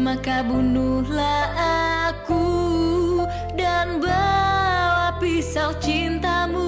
Maka bunuhlah aku Dan bawa pisau cintamu.